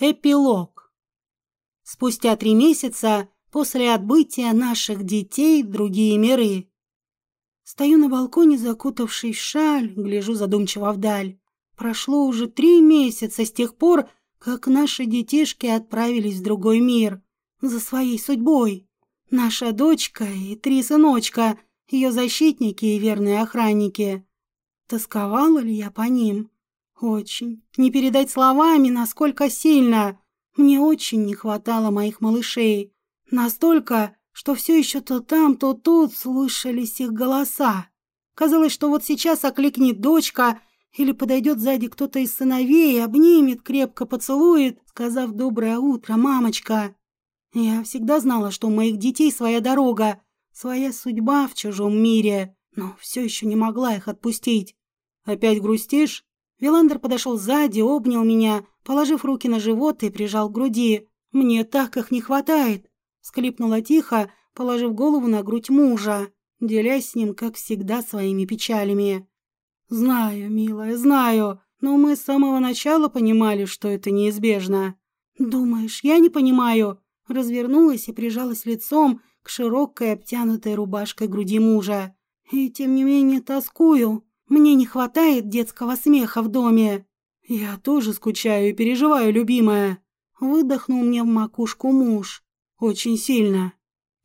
Эпилог. Спустя три месяца после отбытия наших детей в другие миры. Стою на балконе, закутавшись в шаль, гляжу задумчиво вдаль. Прошло уже три месяца с тех пор, как наши детишки отправились в другой мир за своей судьбой. Наша дочка и три сыночка, ее защитники и верные охранники. Тосковала ли я по ним? Очень. Не передать словами, насколько сильно. Мне очень не хватало моих малышей. Настолько, что все еще то там, то тут слышались их голоса. Казалось, что вот сейчас окликнет дочка или подойдет сзади кто-то из сыновей, обнимет, крепко поцелует, сказав «доброе утро, мамочка». Я всегда знала, что у моих детей своя дорога, своя судьба в чужом мире, но все еще не могла их отпустить. «Опять грустишь?» Виландер подошел сзади, обнял меня, положив руки на живот и прижал к груди. «Мне так их не хватает!» Склипнула тихо, положив голову на грудь мужа, делясь с ним, как всегда, своими печалями. «Знаю, милая, знаю, но мы с самого начала понимали, что это неизбежно». «Думаешь, я не понимаю?» Развернулась и прижалась лицом к широкой обтянутой рубашкой груди мужа. «И тем не менее тоскую. Мне не хватает детского смеха в доме. Я тоже скучаю и переживаю, любимая. Выдохнул мне в макушку муж. Очень сильно.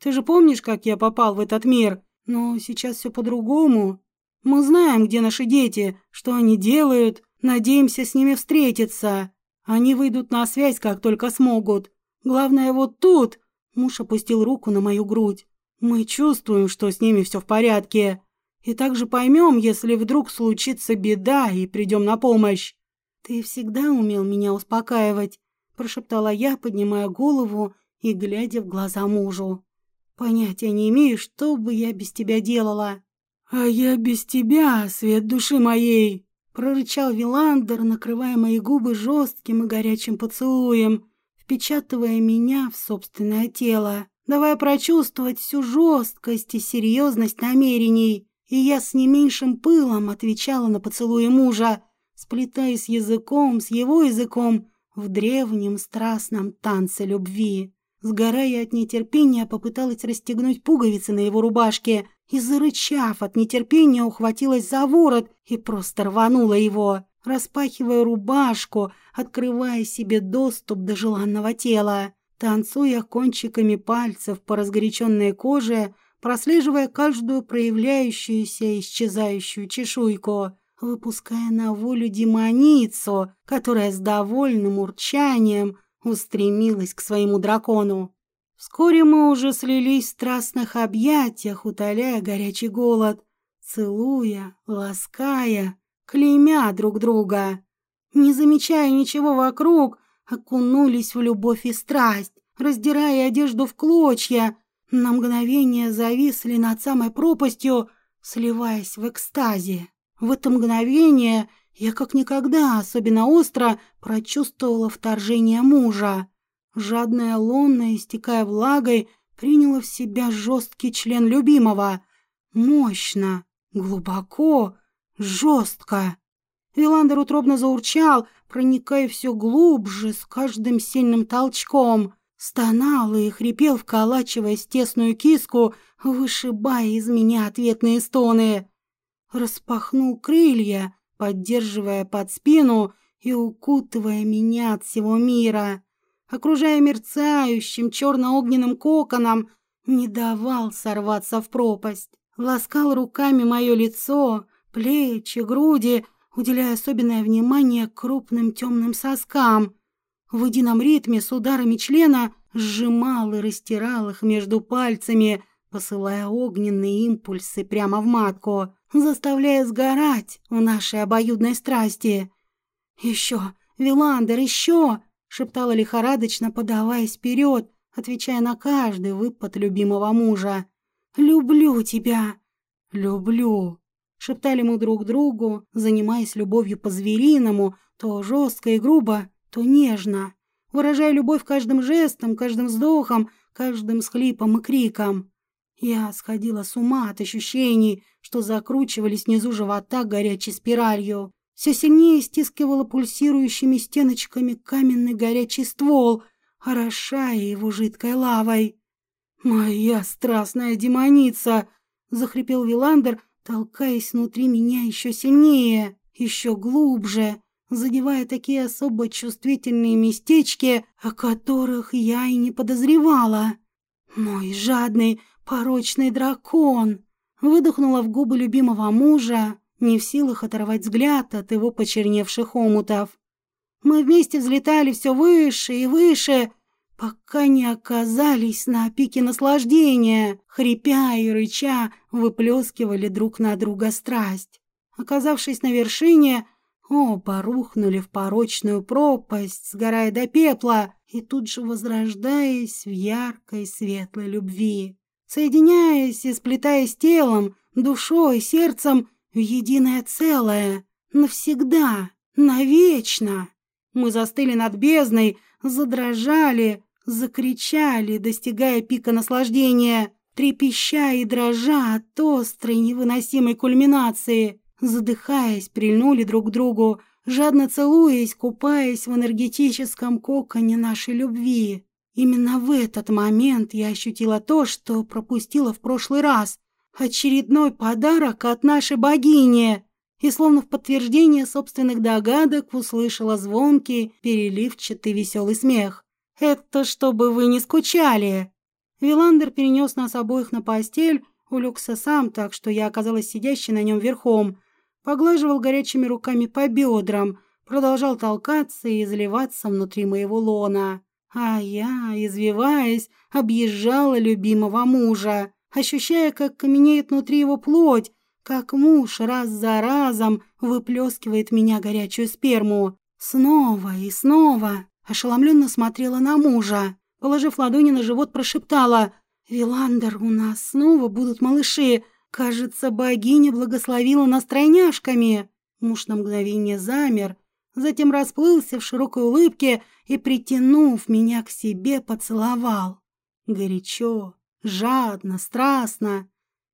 Ты же помнишь, как я попал в этот мир? Но сейчас все по-другому. Мы знаем, где наши дети, что они делают, надеемся с ними встретиться. Они выйдут на связь, как только смогут. Главное, вот тут...» Муж опустил руку на мою грудь. «Мы чувствуем, что с ними все в порядке. И также поймем, если вдруг случится беда и придем на помощь. Ты всегда умел меня успокаивать, прошептала я, поднимая голову и глядя в глаза мужу. Понятия не имею, что бы я без тебя делала. А я без тебя, свет души моей, прорычал Виландер, накрывая мои губы жестким и горячим поцелуем, впечатывая меня в собственное тело, давая прочувствовать всю жесткость и серьезность намерений и я с не меньшим пылом отвечала на поцелуи мужа, сплетаясь языком с его языком в древнем страстном танце любви. Сгорая от нетерпения, попыталась расстегнуть пуговицы на его рубашке и, зарычав от нетерпения, ухватилась за ворот и просто рванула его, распахивая рубашку, открывая себе доступ до желанного тела. Танцуя кончиками пальцев по разгоряченной коже, прослеживая каждую проявляющуюся и исчезающую чешуйку, выпуская на волю демоницу, которая с довольным урчанием устремилась к своему дракону. Вскоре мы уже слились в страстных объятиях, утоляя горячий голод, целуя, лаская, клеймя друг друга. Не замечая ничего вокруг, окунулись в любовь и страсть, раздирая одежду в клочья, на мгновение зависли над самой пропастью, сливаясь в экстазе. В это мгновение я как никогда особенно остро прочувствовала вторжение мужа. Жадная лунна, истекая влагой, приняла в себя жесткий член любимого. Мощно, глубоко, жестко. Виландер утробно заурчал, проникая все глубже с каждым сильным толчком. Стонал и хрипел, вколачиваясь тесную киску, вышибая из меня ответные стоны. Распахнул крылья, поддерживая под спину и укутывая меня от всего мира. Окружая мерцающим черно-огненным коконом, не давал сорваться в пропасть. Ласкал руками мое лицо, плечи, груди, уделяя особенное внимание крупным темным соскам — в едином ритме с ударами члена сжимал и растирал их между пальцами, посылая огненные импульсы прямо в матку, заставляя сгорать в нашей обоюдной страсти. «Еще! Виландер, еще!» — шептала лихорадочно, подаваясь вперед, отвечая на каждый выпад любимого мужа. «Люблю тебя!» «Люблю!» — шептали мы друг другу, занимаясь любовью по-звериному, то жестко и грубо, то нежно, выражая любовь каждым жестом, каждым вздохом, каждым схлипом и криком. Я сходила с ума от ощущений, что закручивались внизу живота горячей спиралью. все сильнее стискивала пульсирующими стеночками каменный горячий ствол, орошая его жидкой лавой. «Моя страстная демоница!» — захрипел Виландер, толкаясь внутри меня еще сильнее, еще глубже, задевая такие особо чувствительные местечки, о которых я и не подозревала. «Мой жадный, порочный дракон!» выдохнула в губы любимого мужа, не в силах оторвать взгляд от его почерневших омутов. Мы вместе взлетали все выше и выше, пока не оказались на пике наслаждения, хрипя и рыча, выплескивали друг на друга страсть. Оказавшись на вершине, оба рухнули в порочную пропасть, сгорая до пепла и тут же возрождаясь в яркой светлой любви. Соединяясь и сплетаясь телом, душой, сердцем в единое целое, навсегда, навечно. Мы застыли над бездной, задрожали, закричали, достигая пика наслаждения, трепеща и дрожа от острой невыносимой кульминации, задыхаясь, прильнули друг к другу, жадно целуясь, купаясь в энергетическом коконе нашей любви. Именно в этот момент я ощутила то, что пропустила в прошлый раз. Очередной подарок от нашей богини и словно в подтверждение собственных догадок услышала звонкий, переливчатый веселый смех. «Это чтобы вы не скучали!» Виландер перенес нас обоих на постель, улегся сам, так что я оказалась сидящей на нем верхом, поглаживал горячими руками по бедрам, продолжал толкаться и изливаться внутри моего лона. А я, извиваясь, объезжала любимого мужа, ощущая, как каменеет внутри его плоть, как муж раз за разом выплескивает меня горячую сперму. Снова и снова ошеломленно смотрела на мужа. Положив ладони на живот, прошептала «Виландер, у нас снова будут малыши. Кажется, богиня благословила нас тройняшками». Муж на мгновение замер, затем расплылся в широкой улыбке и, притянув меня к себе, поцеловал. Горячо, жадно, страстно.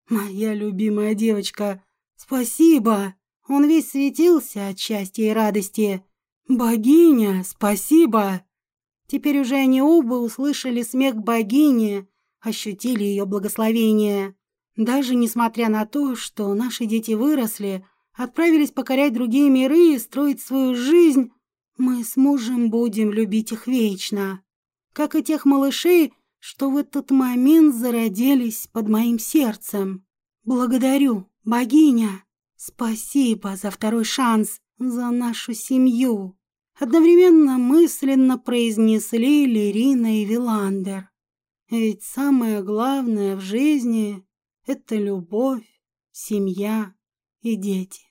«Моя любимая девочка, спасибо!» Он весь светился от счастья и радости. «Богиня, спасибо!» Теперь уже они оба услышали смех богини, ощутили ее благословение. Даже несмотря на то, что наши дети выросли, отправились покорять другие миры и строить свою жизнь, мы с мужем будем любить их вечно. Как и тех малышей, что в этот момент зародились под моим сердцем. Благодарю, богиня. Спасибо за второй шанс, за нашу семью. Одновременно мысленно произнесли Лерина и Виландер. Ведь самое главное в жизни — это любовь, семья и дети.